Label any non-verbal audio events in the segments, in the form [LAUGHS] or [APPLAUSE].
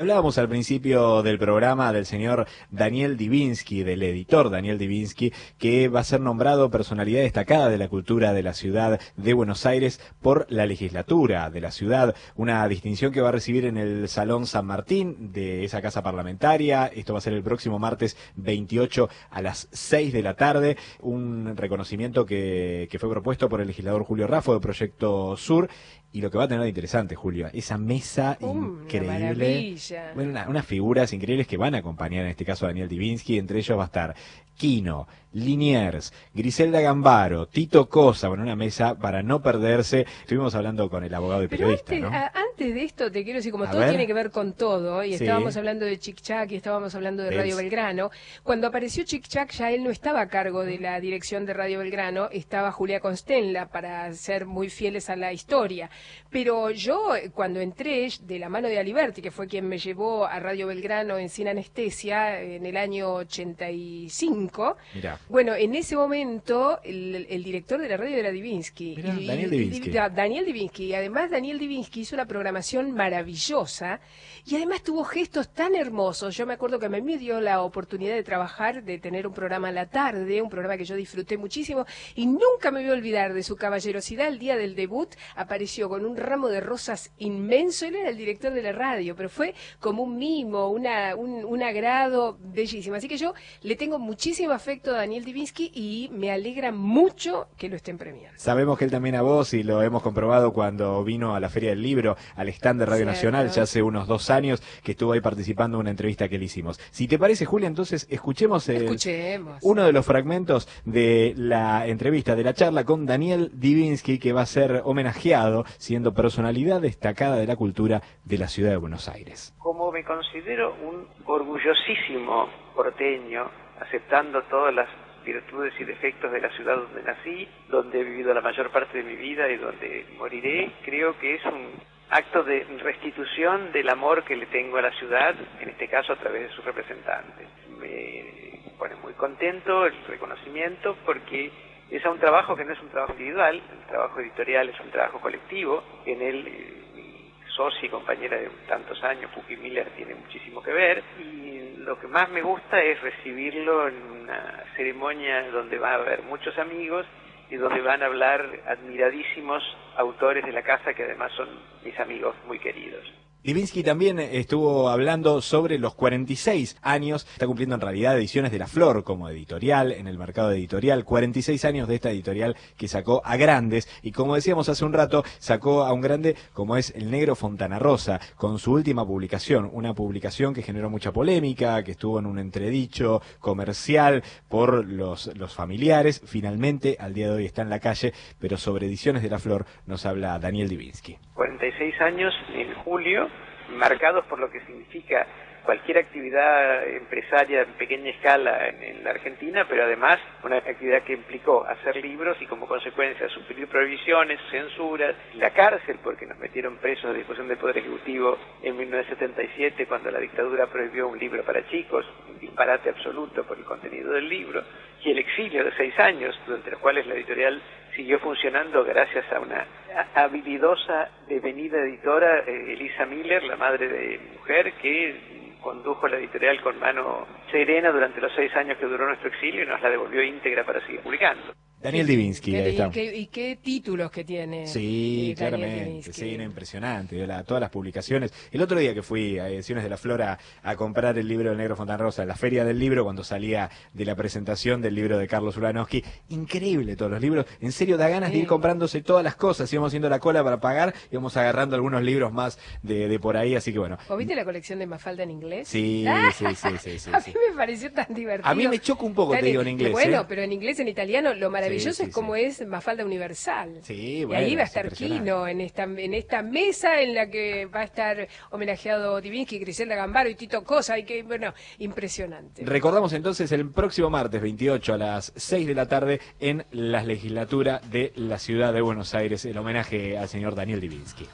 Hablábamos al principio del programa del señor Daniel Divinsky, del editor Daniel Divinsky, que va a ser nombrado personalidad destacada de la cultura de la ciudad de Buenos Aires por la legislatura de la ciudad, una distinción que va a recibir en el Salón San Martín de esa casa parlamentaria. Esto va a ser el próximo martes 28 a las 6 de la tarde, un reconocimiento que, que fue propuesto por el legislador Julio Raffo de Proyecto Sur y lo que va a tener de interesante, Julio, esa mesa Uh, increíble. Bueno, una- unas figuras increíbles que van a acompañar en este caso a Daniel Divinsky. Entre ellos va a estar Quino, Liniers, Griselda Gambaro, Tito Cosa. Bueno, una mesa para no perderse. Estuvimos hablando con el abogado y Pero periodista, antes, ¿no? a- antes de esto, te quiero decir, como A todo ver. tiene que ver con todo, y Sí. estábamos hablando de Chic Chac y estábamos hablando de. Radio Belgrano, cuando apareció Chic Chac ya él no estaba a cargo de la dirección de Radio Belgrano, estaba Julia Constenla, para ser muy fieles a la historia. Pero yo, eh, cuando entré de la mano de Aliberti, que fue quien me llevó a Radio Belgrano en Sin Anestesia en el año 85, Mirá. bueno, en ese momento el, el director de la radio era Divinsky. Mirá, Daniel Divinsky. Da- Daniel Divinsky. Y además Daniel Divinsky hizo una programación maravillosa y además tuvo gestos tan hermosos. Yo me acuerdo que a mí me dio la oportunidad de trabajar, de tener un programa a la tarde, un programa que yo disfruté muchísimo y nunca me voy a olvidar de su caballerosidad. El día del debut apareció con un ramo de rosas inmenso. Él era el director de la radio, pero fue como un mimo, una, un, un agrado bellísimo. Así que yo le tengo muchísimo afecto a Daniel Divinsky y me alegra mucho que lo estén premiando. Sabemos que él también a vos, y lo hemos comprobado cuando vino a la Feria del Libro, al stand de Radio Cierto. Nacional, ya hace unos dos años, que estuvo ahí participando en una entrevista que le hicimos. Si te parece, Julia, entonces escuchemos el- Escuchemos. uno de los fragmentos de la entrevista, de la charla con Daniel Divinsky, que va a ser homenajeado siendo personalidad destacada de la cultura de la ciudad de Buenos Aires. como me considero un orgullosísimo porteño, aceptando todas las virtudes y defectos de la ciudad donde nací, donde he vivido la mayor parte de mi vida y donde moriré, creo que es un acto de restitución del amor que le tengo a la ciudad, en este caso a través de sus representantes. Me pone muy contento el reconocimiento porque es a un trabajo que no es un trabajo individual, el trabajo editorial es un trabajo colectivo, en él eh, mi socia y compañera de tantos años, Pupi Miller, tiene muchísimo que ver y lo que más me gusta es recibirlo en una ceremonia donde va a haber muchos amigos y donde van a hablar admiradísimos autores de la casa que además son mis amigos muy queridos. Divinsky también estuvo hablando sobre los 46 años, está cumpliendo en realidad ediciones de La Flor como editorial, en el mercado editorial, 46 años de esta editorial que sacó a grandes. Y como decíamos hace un rato, sacó a un grande como es El Negro Fontana Rosa, con su última publicación, una publicación que generó mucha polémica, que estuvo en un entredicho comercial por los, los familiares, finalmente al día de hoy está en la calle, pero sobre ediciones de La Flor nos habla Daniel Divinsky. 46 años en julio, marcados por lo que significa cualquier actividad empresaria en pequeña escala en, en la Argentina, pero además una actividad que implicó hacer libros y como consecuencia sufrir prohibiciones, censuras, la cárcel porque nos metieron presos de disposición del Poder Ejecutivo en 1977 cuando la dictadura prohibió un libro para chicos, un disparate absoluto por el contenido del libro, y el exilio de seis años, durante los cuales la editorial siguió funcionando gracias a una habilidosa devenida editora, eh, Elisa Miller, la madre de mujer, que condujo la editorial con mano serena durante los seis años que duró nuestro exilio y nos la devolvió íntegra para seguir publicando. Daniel Divinsky, ahí está. Y qué, y qué títulos que tiene. Sí, claramente, Divinsky. sí, no, impresionante, de la- todas las publicaciones. El otro día que fui a Ediciones de la Flora a comprar el libro del Negro Fontana Rosa, en la Feria del Libro, cuando salía de la presentación del libro de Carlos Ulanowski, increíble todos los libros, en serio da ganas de ir comprándose todas las cosas, íbamos haciendo la cola para pagar, íbamos agarrando algunos libros más de, de por ahí, así que bueno. ¿Vos viste la colección de Mafalda en inglés? Sí, [LAUGHS] sí, sí, sí, sí, a sí. mí me pareció tan divertido. A mí me choca un poco, te digo, en inglés, Bueno, ¿eh? pero en inglés, en italiano, lo maravilloso Sí, sí, es cómo sí. es Mafalda Universal. Sí, y ahí va a es estar. Kino en esta, en esta mesa en la que va a estar homenajeado Divinsky, Griselda Gambaro y Tito Cosa. Y que, bueno, impresionante. Recordamos entonces el próximo martes 28 a las 6 de la tarde en la legislatura de la ciudad de Buenos Aires, el homenaje al señor Daniel Divinsky.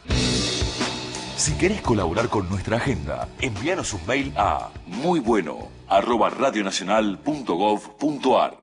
Si querés colaborar con nuestra agenda, envíanos un mail a muy bueno arroba radionacional.gov.ar.